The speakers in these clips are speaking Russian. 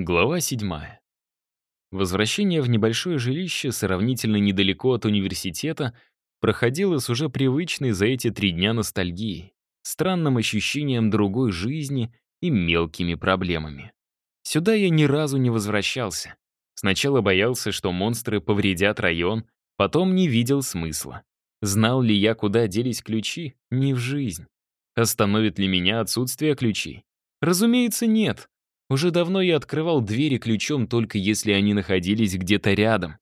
Глава 7. Возвращение в небольшое жилище сравнительно недалеко от университета проходило с уже привычной за эти три дня ностальгией, странным ощущением другой жизни и мелкими проблемами. Сюда я ни разу не возвращался. Сначала боялся, что монстры повредят район, потом не видел смысла. Знал ли я, куда делись ключи? Не в жизнь. Остановит ли меня отсутствие ключей? Разумеется, нет. Уже давно я открывал двери ключом, только если они находились где-то рядом.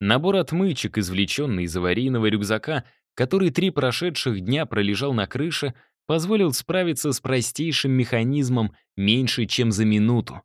Набор отмычек, извлеченный из аварийного рюкзака, который три прошедших дня пролежал на крыше, позволил справиться с простейшим механизмом меньше, чем за минуту.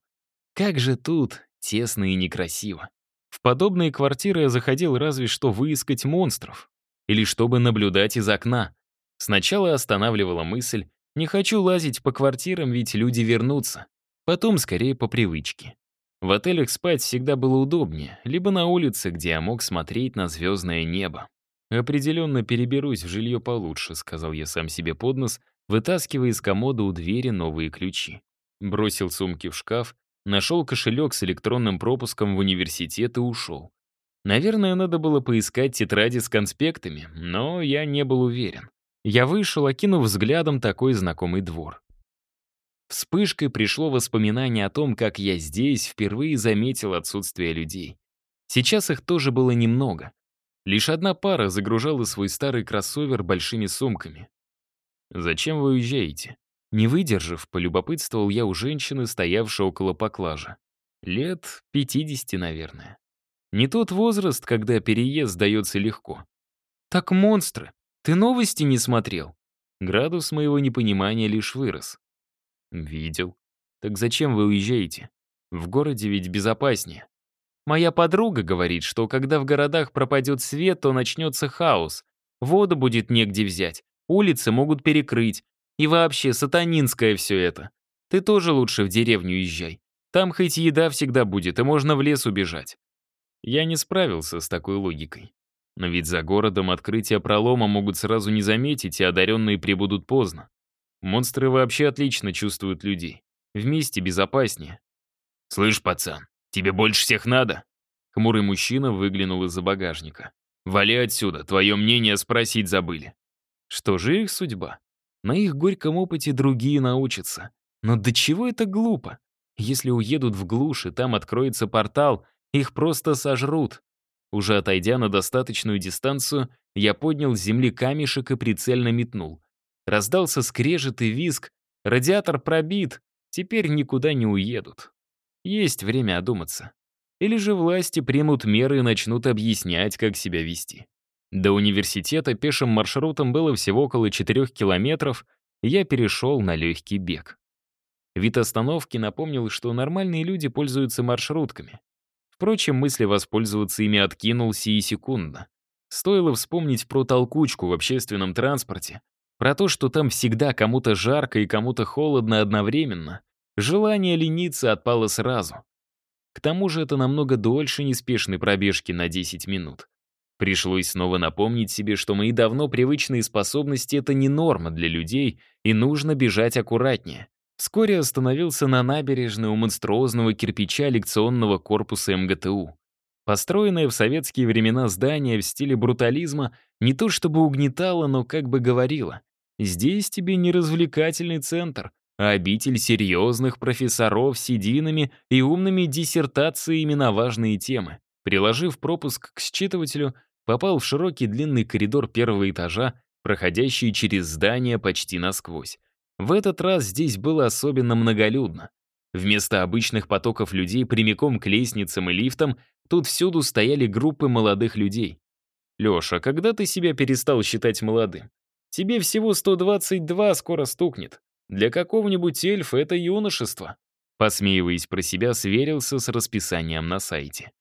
Как же тут тесно и некрасиво. В подобные квартиры я заходил разве что выискать монстров. Или чтобы наблюдать из окна. Сначала останавливала мысль, не хочу лазить по квартирам, ведь люди вернутся. Потом скорее по привычке. В отелях спать всегда было удобнее, либо на улице, где я мог смотреть на звездное небо. «Определенно переберусь в жилье получше», — сказал я сам себе под нос, вытаскивая из комода у двери новые ключи. Бросил сумки в шкаф, нашел кошелек с электронным пропуском в университет и ушел. Наверное, надо было поискать тетради с конспектами, но я не был уверен. Я вышел, окинув взглядом такой знакомый двор. Вспышкой пришло воспоминание о том, как я здесь впервые заметил отсутствие людей. Сейчас их тоже было немного. Лишь одна пара загружала свой старый кроссовер большими сумками. «Зачем вы уезжаете?» Не выдержав, полюбопытствовал я у женщины, стоявшей около поклажа. Лет 50, наверное. Не тот возраст, когда переезд дается легко. «Так монстры! Ты новости не смотрел?» Градус моего непонимания лишь вырос. «Видел. Так зачем вы уезжаете? В городе ведь безопаснее». «Моя подруга говорит, что когда в городах пропадет свет, то начнется хаос. Воду будет негде взять, улицы могут перекрыть. И вообще, сатанинское все это. Ты тоже лучше в деревню езжай. Там хоть еда всегда будет, и можно в лес убежать». Я не справился с такой логикой. Но ведь за городом открытие пролома могут сразу не заметить, и одаренные прибудут поздно. Монстры вообще отлично чувствуют людей. Вместе безопаснее. «Слышь, пацан, тебе больше всех надо?» Хмурый мужчина выглянул из-за багажника. «Вали отсюда, твое мнение спросить забыли». Что же их судьба? На их горьком опыте другие научатся. Но до чего это глупо? Если уедут в глушь, и там откроется портал, их просто сожрут. Уже отойдя на достаточную дистанцию, я поднял с земли камешек и прицельно метнул. Раздался скрежет и визг. Радиатор пробит. Теперь никуда не уедут. Есть время одуматься. Или же власти примут меры и начнут объяснять, как себя вести. До университета пешим маршрутом было всего около 4 километров, и я перешел на легкий бег. Вид остановки напомнил, что нормальные люди пользуются маршрутками. Впрочем, мысли воспользоваться ими откинул сии секундно. Стоило вспомнить про толкучку в общественном транспорте, про то, что там всегда кому-то жарко и кому-то холодно одновременно, желание лениться отпало сразу. К тому же это намного дольше неспешной пробежки на 10 минут. Пришлось снова напомнить себе, что мои давно привычные способности — это не норма для людей, и нужно бежать аккуратнее. Вскоре остановился на набережной у монструозного кирпича лекционного корпуса МГТУ. Построенное в советские времена здание в стиле брутализма не то чтобы угнетало, но как бы говорило. Здесь тебе не развлекательный центр, а обитель серьезных профессоров с сединами и умными диссертациями на важные темы. Приложив пропуск к считывателю, попал в широкий длинный коридор первого этажа, проходящий через здание почти насквозь. В этот раз здесь было особенно многолюдно. Вместо обычных потоков людей прямиком к лестницам и лифтам тут всюду стояли группы молодых людей. «Леша, когда ты себя перестал считать молодым? Тебе всего 122 скоро стукнет. Для какого-нибудь эльфа это юношество». Посмеиваясь про себя, сверился с расписанием на сайте.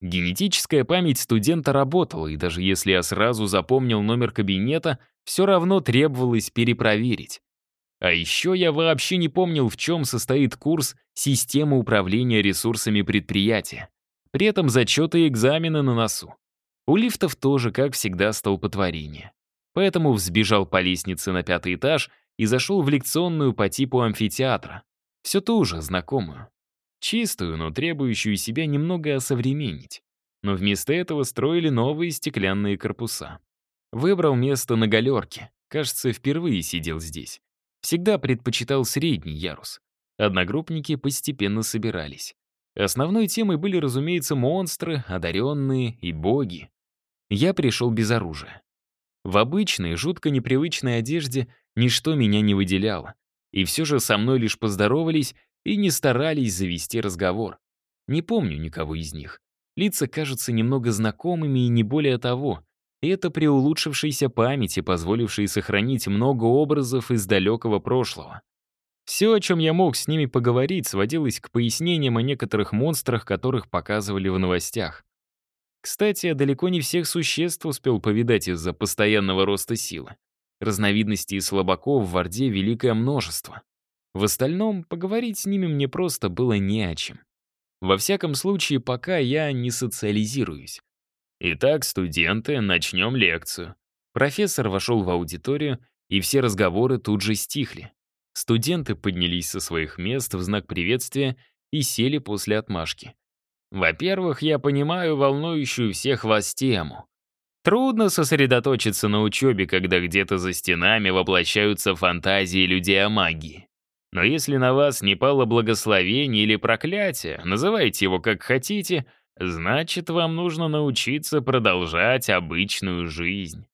Генетическая память студента работала, и даже если я сразу запомнил номер кабинета, все равно требовалось перепроверить. А еще я вообще не помнил, в чем состоит курс «Система управления ресурсами предприятия». При этом зачеты и экзамены на носу. У лифтов тоже, как всегда, столпотворение. Поэтому взбежал по лестнице на пятый этаж и зашел в лекционную по типу амфитеатра. Все ту же, знакомую. Чистую, но требующую себя немного осовременить. Но вместо этого строили новые стеклянные корпуса. Выбрал место на галерке. Кажется, впервые сидел здесь. Всегда предпочитал средний ярус. Одногруппники постепенно собирались. Основной темой были, разумеется, монстры, одаренные и боги. Я пришел без оружия. В обычной, жутко непривычной одежде ничто меня не выделяло. И все же со мной лишь поздоровались и не старались завести разговор. Не помню никого из них. Лица кажутся немного знакомыми и не более того. Это при улучшившейся памяти, позволившей сохранить много образов из далекого прошлого. Все, о чем я мог с ними поговорить, сводилось к пояснениям о некоторых монстрах, которых показывали в новостях. Кстати, я далеко не всех существ успел повидать из-за постоянного роста силы. Разновидностей слабаков в Орде великое множество. В остальном, поговорить с ними мне просто было не о чем. Во всяком случае, пока я не социализируюсь. Итак, студенты, начнем лекцию. Профессор вошел в аудиторию, и все разговоры тут же стихли. Студенты поднялись со своих мест в знак приветствия и сели после отмашки. Во-первых, я понимаю волнующую всех вас тему. Трудно сосредоточиться на учебе, когда где-то за стенами воплощаются фантазии людей о магии. Но если на вас не пало благословение или проклятие, называйте его как хотите, значит, вам нужно научиться продолжать обычную жизнь.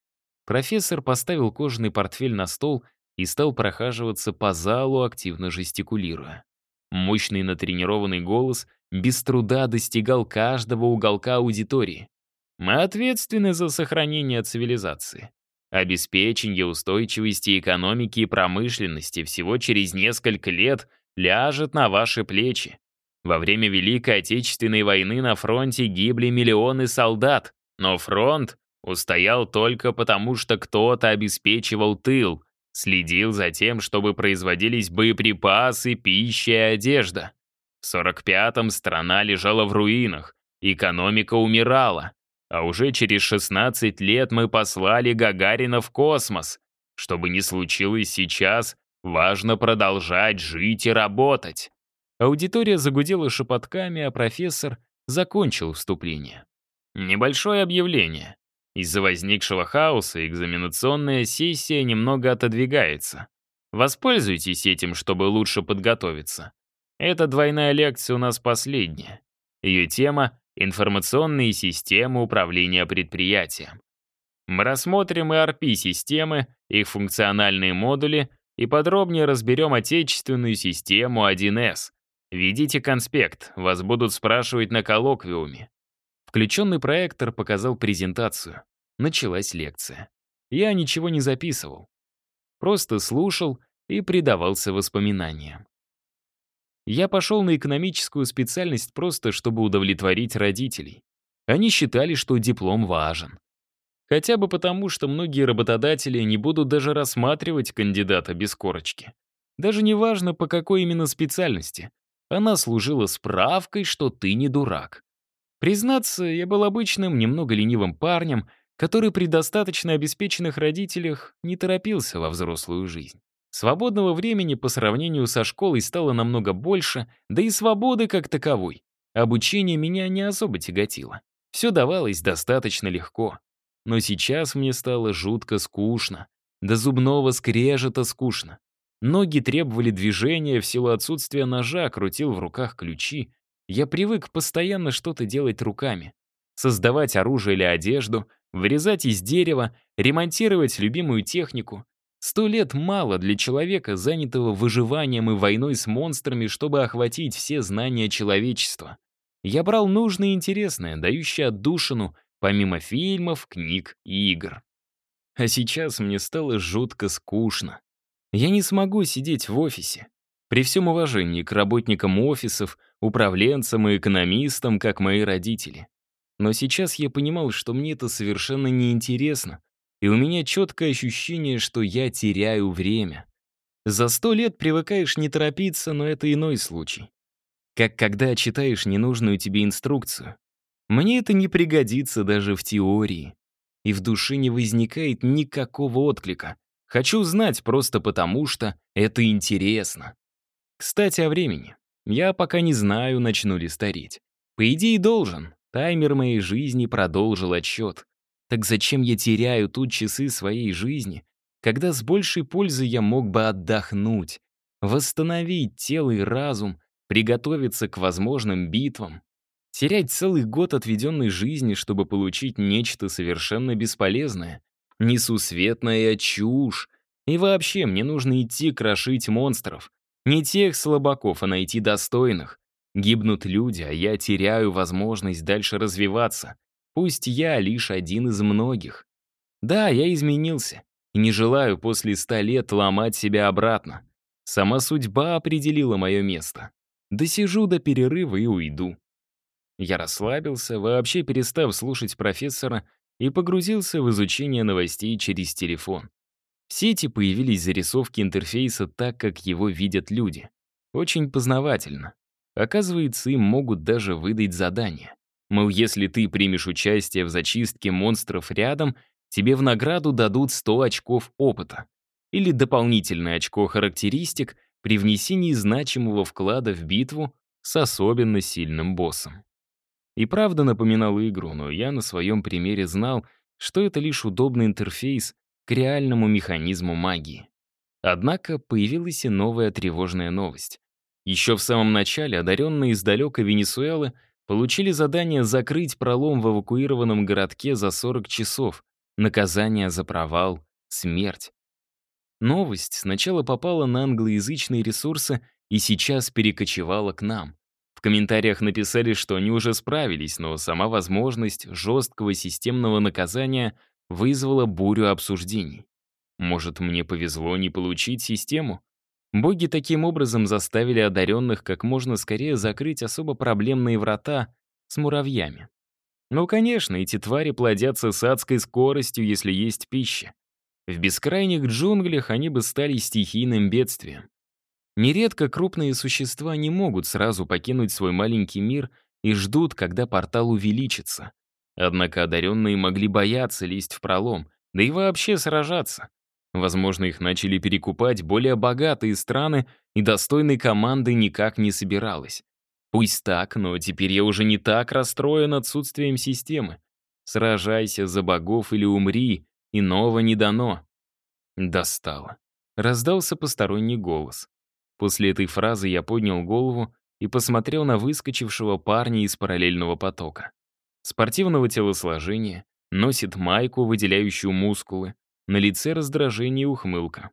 Профессор поставил кожаный портфель на стол и стал прохаживаться по залу, активно жестикулируя. Мощный натренированный голос без труда достигал каждого уголка аудитории. Мы ответственны за сохранение цивилизации. Обеспечение устойчивости экономики и промышленности всего через несколько лет ляжет на ваши плечи. Во время Великой Отечественной войны на фронте гибли миллионы солдат, но фронт устоял только потому, что кто-то обеспечивал тыл, Следил за тем, чтобы производились боеприпасы, пища и одежда. В 45-м страна лежала в руинах, экономика умирала. А уже через 16 лет мы послали Гагарина в космос. Чтобы не случилось сейчас, важно продолжать жить и работать. Аудитория загудела шепотками, а профессор закончил вступление. Небольшое объявление. Из-за возникшего хаоса экзаменационная сессия немного отодвигается. Воспользуйтесь этим, чтобы лучше подготовиться. Эта двойная лекция у нас последняя. Ее тема — информационные системы управления предприятием. Мы рассмотрим ERP-системы, их функциональные модули и подробнее разберем отечественную систему 1С. Ведите конспект, вас будут спрашивать на коллоквиуме. Включенный проектор показал презентацию. Началась лекция. Я ничего не записывал. Просто слушал и предавался воспоминаниям. Я пошел на экономическую специальность просто, чтобы удовлетворить родителей. Они считали, что диплом важен. Хотя бы потому, что многие работодатели не будут даже рассматривать кандидата без корочки. Даже не важно, по какой именно специальности. Она служила справкой, что ты не дурак. Признаться, я был обычным, немного ленивым парнем, который при достаточно обеспеченных родителях не торопился во взрослую жизнь. Свободного времени по сравнению со школой стало намного больше, да и свободы как таковой. Обучение меня не особо тяготило. Все давалось достаточно легко. Но сейчас мне стало жутко скучно. До зубного скрежета скучно. Ноги требовали движения, в силу отсутствия ножа крутил в руках ключи, я привык постоянно что-то делать руками. Создавать оружие или одежду, вырезать из дерева, ремонтировать любимую технику. Сто лет мало для человека, занятого выживанием и войной с монстрами, чтобы охватить все знания человечества. Я брал нужное и интересное, дающее отдушину, помимо фильмов, книг и игр. А сейчас мне стало жутко скучно. Я не смогу сидеть в офисе. При всем уважении к работникам офисов, управленцам и экономистам, как мои родители. Но сейчас я понимал, что мне это совершенно неинтересно, и у меня четкое ощущение, что я теряю время. За сто лет привыкаешь не торопиться, но это иной случай. Как когда читаешь ненужную тебе инструкцию. Мне это не пригодится даже в теории. И в душе не возникает никакого отклика. Хочу знать просто потому, что это интересно. Кстати, о времени. Я пока не знаю, начну ли стареть. По идее, должен. Таймер моей жизни продолжил отсчет. Так зачем я теряю тут часы своей жизни, когда с большей пользой я мог бы отдохнуть, восстановить тело и разум, приготовиться к возможным битвам? Терять целый год отведенной жизни, чтобы получить нечто совершенно бесполезное? Несусветная чушь. И вообще, мне нужно идти крошить монстров. Не тех слабаков, а найти достойных. Гибнут люди, а я теряю возможность дальше развиваться. Пусть я лишь один из многих. Да, я изменился. И не желаю после ста лет ломать себя обратно. Сама судьба определила мое место. Досижу до перерыва и уйду. Я расслабился, вообще перестав слушать профессора, и погрузился в изучение новостей через телефон. В сети появились зарисовки интерфейса так, как его видят люди. Очень познавательно. Оказывается, им могут даже выдать задание. Мол, если ты примешь участие в зачистке монстров рядом, тебе в награду дадут 100 очков опыта. Или дополнительное очко характеристик при внесении значимого вклада в битву с особенно сильным боссом. И правда напоминала игру, но я на своем примере знал, что это лишь удобный интерфейс к реальному механизму магии. Однако появилась и новая тревожная новость. Еще в самом начале одаренные из далекой Венесуэлы получили задание закрыть пролом в эвакуированном городке за 40 часов. Наказание за провал — смерть. Новость сначала попала на англоязычные ресурсы и сейчас перекочевала к нам. Комментариях написали, что они уже справились, но сама возможность жесткого системного наказания вызвала бурю обсуждений. Может, мне повезло не получить систему? Боги таким образом заставили одаренных как можно скорее закрыть особо проблемные врата с муравьями. Ну, конечно, эти твари плодятся с адской скоростью, если есть пища. В бескрайних джунглях они бы стали стихийным бедствием. Нередко крупные существа не могут сразу покинуть свой маленький мир и ждут, когда портал увеличится. Однако одаренные могли бояться лезть в пролом, да и вообще сражаться. Возможно, их начали перекупать более богатые страны, и достойной команды никак не собиралась. Пусть так, но теперь я уже не так расстроен отсутствием системы. Сражайся за богов или умри, иного не дано. Достало. Раздался посторонний голос. После этой фразы я поднял голову и посмотрел на выскочившего парня из параллельного потока. Спортивного телосложения, носит майку, выделяющую мускулы, на лице раздражение и ухмылка.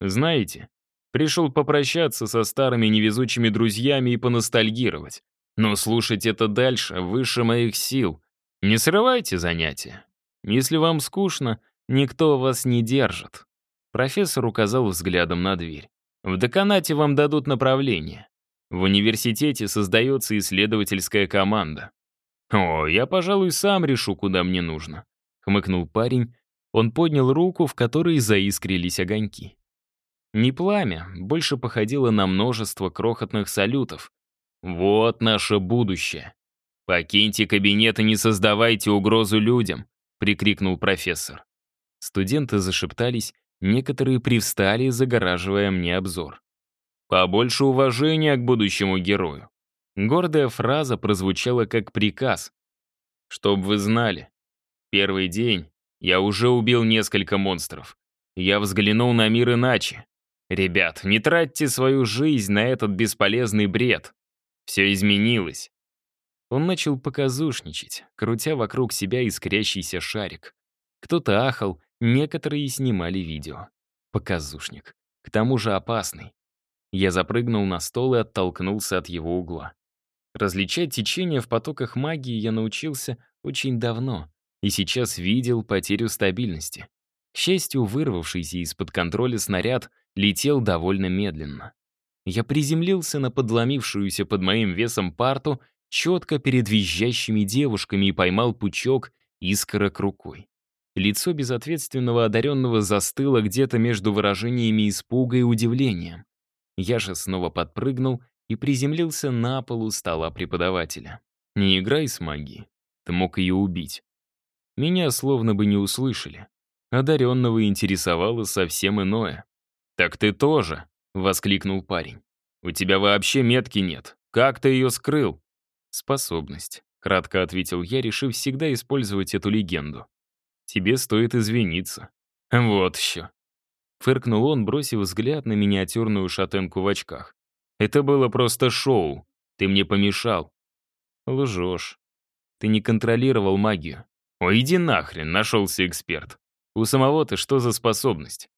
«Знаете, пришел попрощаться со старыми невезучими друзьями и поностальгировать. Но слушать это дальше выше моих сил. Не срывайте занятия. Если вам скучно, никто вас не держит». Профессор указал взглядом на дверь. «В деканате вам дадут направление. В университете создается исследовательская команда. О, я, пожалуй, сам решу, куда мне нужно», — хмыкнул парень он поднял руку, в которой заискрились огоньки. Не пламя, больше походило на множество крохотных салютов. «Вот наше будущее. Покиньте кабинет и не создавайте угрозу людям», — прикрикнул профессор. Студенты зашептались, некоторые привстали, загораживая мне обзор. «Побольше уважения к будущему герою». Гордая фраза прозвучала как приказ. «Чтоб вы знали, первый день я уже убил несколько монстров. Я взглянул на мир иначе. Ребят, не тратьте свою жизнь на этот бесполезный бред. Все изменилось. Он начал показушничать, крутя вокруг себя искрящийся шарик. Кто-то ахал, некоторые снимали видео. Показушник. К тому же опасный. Я запрыгнул на стол и оттолкнулся от его угла. Различать течение в потоках магии я научился очень давно, и сейчас видел потерю стабильности. К счастью, вырвавшийся из-под контроля снаряд летел довольно медленно. Я приземлился на подломившуюся под моим весом парту четко перед визжащими девушками и поймал пучок искорок рукой. Лицо безответственного одаренного застыло где-то между выражениями испуга и удивления. Я же снова подпрыгнул и приземлился на полу стола преподавателя. «Не играй с магией. Ты мог ее убить. Меня словно бы не услышали. Одаренного интересовало совсем иное. «Так ты тоже!» — воскликнул парень. У тебя вообще метки нет. Как ты ее скрыл?» «Способность», — кратко ответил я, решив всегда использовать эту легенду. «Тебе стоит извиниться». «Вот еще». Фыркнул он, бросив взгляд на миниатюрную шатенку в очках. «Это было просто шоу. Ты мне помешал». «Лжешь. Ты не контролировал магию». «Ой, иди нахрен, нашелся эксперт. У самого-то что за способность?»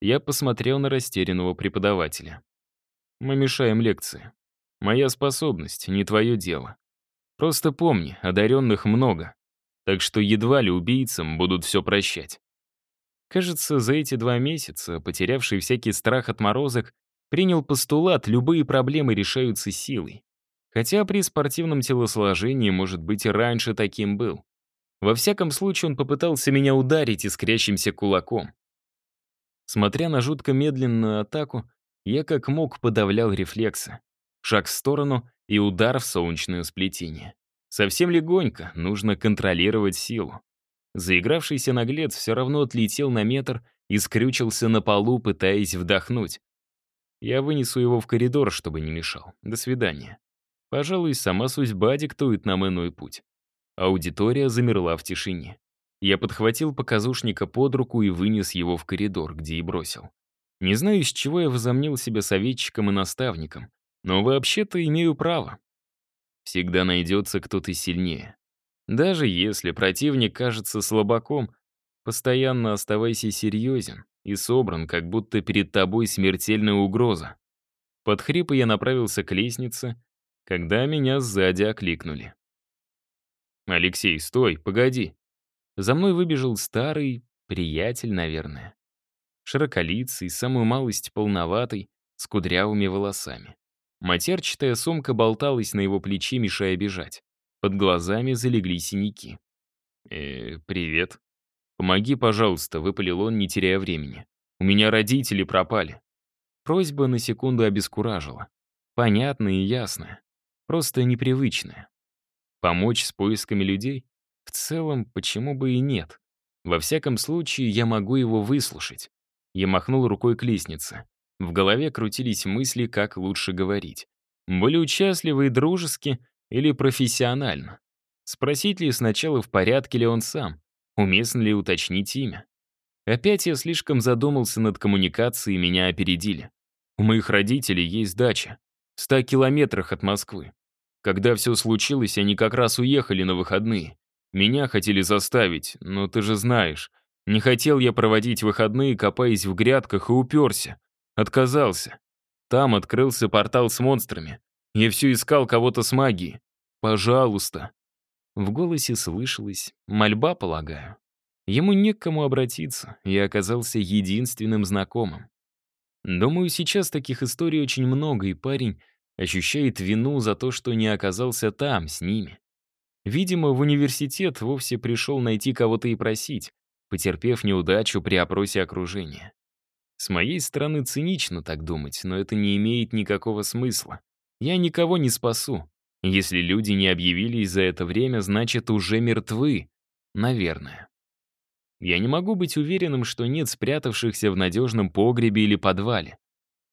Я посмотрел на растерянного преподавателя. «Мы мешаем лекции. Моя способность, не твое дело. Просто помни, одаренных много, так что едва ли убийцам будут все прощать». Кажется, за эти два месяца, потерявший всякий страх от морозок, принял постулат «любые проблемы решаются силой». Хотя при спортивном телосложении, может быть, и раньше таким был. Во всяком случае, он попытался меня ударить искрящимся кулаком. Смотря на жутко медленную атаку, я как мог подавлял рефлексы. Шаг в сторону и удар в солнечное сплетение. Совсем легонько, нужно контролировать силу. Заигравшийся наглец все равно отлетел на метр и скрючился на полу, пытаясь вдохнуть. Я вынесу его в коридор, чтобы не мешал. До свидания. Пожалуй, сама судьба диктует нам иной путь. Аудитория замерла в тишине. Я подхватил показушника под руку и вынес его в коридор, где и бросил. Не знаю, из чего я возомнил себя советчиком и наставником, но вообще-то имею право. Всегда найдется кто-то сильнее. Даже если противник кажется слабаком, постоянно оставайся серьезен и собран, как будто перед тобой смертельная угроза. Под хрипы я направился к лестнице, когда меня сзади окликнули. «Алексей, стой, погоди!» За мной выбежал старый приятель, наверное. Широколицый, самую малость полноватый, с кудрявыми волосами. Матерчатая сумка болталась на его плече, мешая бежать. Под глазами залегли синяки. «Э, привет. Помоги, пожалуйста», — выпалил он, не теряя времени. «У меня родители пропали». Просьба на секунду обескуражила. Понятная и ясная. Просто непривычная. Помочь с поисками людей? В целом, почему бы и нет? Во всяком случае, я могу его выслушать. Я махнул рукой к лестнице. В голове крутились мысли, как лучше говорить. Были участливы и дружески или профессионально. Спросить ли сначала, в порядке ли он сам, уместно ли уточнить имя. Опять я слишком задумался над коммуникацией, меня опередили. У моих родителей есть дача. В ста километрах от Москвы. Когда все случилось, они как раз уехали на выходные. Меня хотели заставить, но ты же знаешь. Не хотел я проводить выходные, копаясь в грядках, и уперся. Отказался. Там открылся портал с монстрами. Я все искал кого-то с магией. Пожалуйста. В голосе слышалась мольба, полагаю. Ему не к кому обратиться, я оказался единственным знакомым. Думаю, сейчас таких историй очень много, и парень ощущает вину за то, что не оказался там, с ними. Видимо, в университет вовсе пришел найти кого-то и просить, потерпев неудачу при опросе окружения. С моей стороны цинично так думать, но это не имеет никакого смысла. Я никого не спасу. Если люди не объявились за это время, значит, уже мертвы. Наверное. Я не могу быть уверенным, что нет спрятавшихся в надежном погребе или подвале.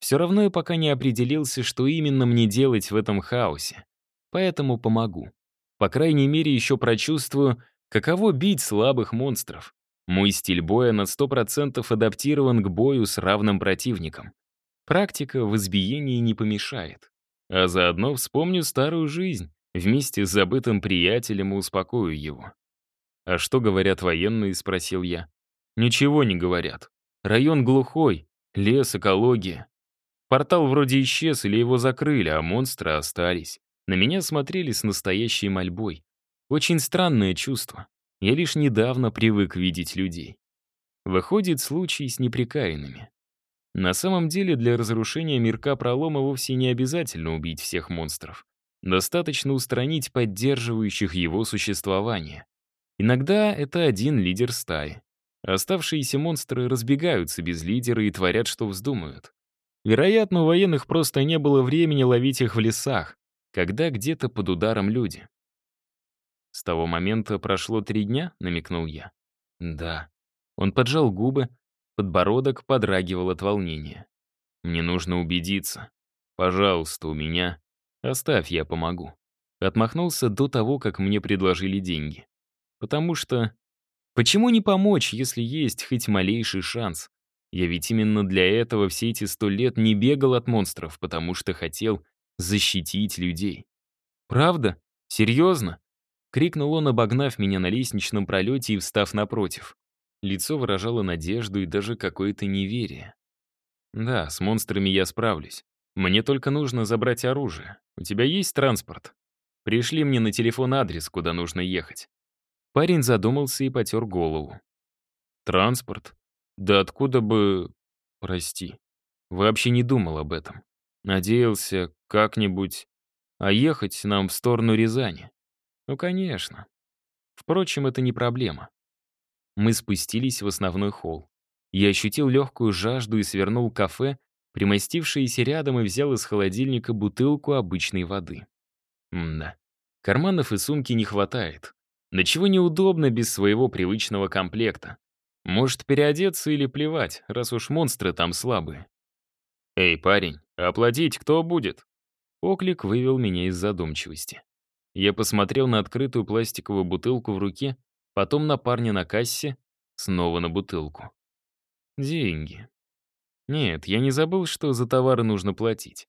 Все равно я пока не определился, что именно мне делать в этом хаосе. Поэтому помогу. По крайней мере, еще прочувствую, каково бить слабых монстров. Мой стиль боя на 100% адаптирован к бою с равным противником. Практика в избиении не помешает. А заодно вспомню старую жизнь, вместе с забытым приятелем и успокою его. «А что говорят военные?» — спросил я. «Ничего не говорят. Район глухой, лес, экология. Портал вроде исчез или его закрыли, а монстры остались. На меня смотрели с настоящей мольбой. Очень странное чувство. Я лишь недавно привык видеть людей. Выходит, случай с неприкаянными. На самом деле для разрушения мирка пролома вовсе не обязательно убить всех монстров. Достаточно устранить поддерживающих его существование. Иногда это один лидер стаи. Оставшиеся монстры разбегаются без лидера и творят, что вздумают. Вероятно, у военных просто не было времени ловить их в лесах, когда где-то под ударом люди. «С того момента прошло три дня?» — намекнул я. «Да». Он поджал губы, подбородок подрагивал от волнения. «Мне нужно убедиться. Пожалуйста, у меня. Оставь, я помогу. Отмахнулся до того, как мне предложили деньги. Потому что... Почему не помочь, если есть хоть малейший шанс? Я ведь именно для этого все эти сто лет не бегал от монстров, потому что хотел защитить людей. «Правда? Серьезно?» — крикнул он, обогнав меня на лестничном пролете и встав напротив. Лицо выражало надежду и даже какое-то неверие. «Да, с монстрами я справлюсь. Мне только нужно забрать оружие. У тебя есть транспорт? Пришли мне на телефон адрес, куда нужно ехать». Парень задумался и потер голову. «Транспорт? Да откуда бы... Прости. Вообще не думал об этом. Надеялся как-нибудь... А ехать нам в сторону Рязани? Ну, конечно. Впрочем, это не проблема. Мы спустились в основной холл. Я ощутил легкую жажду и свернул кафе, примостившееся рядом и взял из холодильника бутылку обычной воды. Мда. Карманов и сумки не хватает. Да чего неудобно без своего привычного комплекта. Может, переодеться или плевать, раз уж монстры там слабые. «Эй, парень, оплатить кто будет?» Оклик вывел меня из задумчивости. Я посмотрел на открытую пластиковую бутылку в руке, потом на парня на кассе, снова на бутылку. Деньги. Нет, я не забыл, что за товары нужно платить.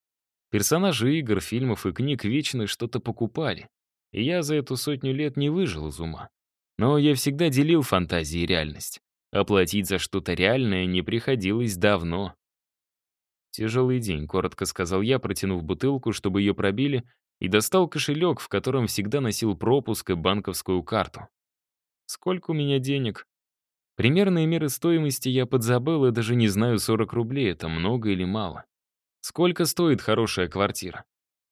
Персонажи игр, фильмов и книг вечно что-то покупали, и я за эту сотню лет не выжил из ума. Но я всегда делил фантазии и реальность. Оплатить за что-то реальное не приходилось давно. «Тяжелый день», — коротко сказал я, протянув бутылку, чтобы ее пробили, и достал кошелек, в котором всегда носил пропуск и банковскую карту. Сколько у меня денег? Примерные меры стоимости я подзабыл и даже не знаю, 40 рублей — это много или мало. Сколько стоит хорошая квартира?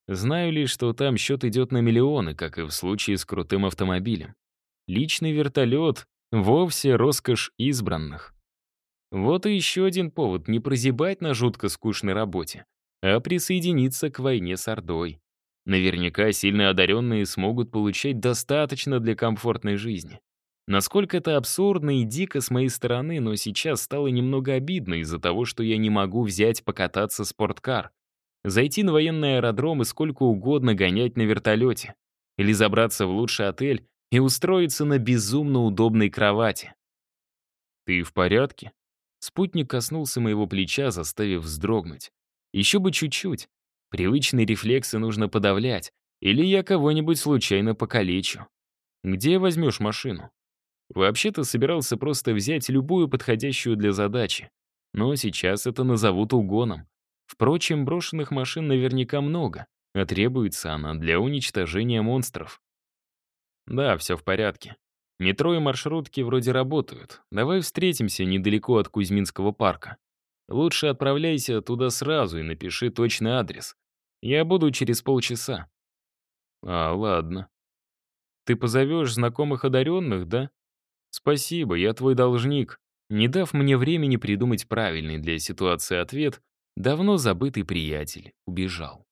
Знаю лишь, что там счет идет на миллионы, как и в случае с крутым автомобилем. Личный вертолет Вовсе роскошь избранных. Вот и еще один повод не прозябать на жутко скучной работе, а присоединиться к войне с Ордой. Наверняка сильно одаренные смогут получать достаточно для комфортной жизни. Насколько это абсурдно и дико с моей стороны, но сейчас стало немного обидно из-за того, что я не могу взять покататься спорткар, зайти на военный аэродром и сколько угодно гонять на вертолете, или забраться в лучший отель и устроиться на безумно удобной кровати. «Ты в порядке?» Спутник коснулся моего плеча, заставив вздрогнуть. Еще бы чуть-чуть. Привычные рефлексы нужно подавлять, или я кого-нибудь случайно покалечу. Где возьмешь машину? Вообще-то собирался просто взять любую подходящую для задачи. Но сейчас это назовут угоном. Впрочем, брошенных машин наверняка много, а требуется она для уничтожения монстров. Да, все в порядке. Метро и маршрутки вроде работают. Давай встретимся недалеко от Кузьминского парка. Лучше отправляйся туда сразу и напиши точный адрес. Я буду через полчаса. А, ладно. Ты позовешь знакомых одаренных, да? Спасибо, я твой должник. Не дав мне времени придумать правильный для ситуации ответ, давно забытый приятель убежал.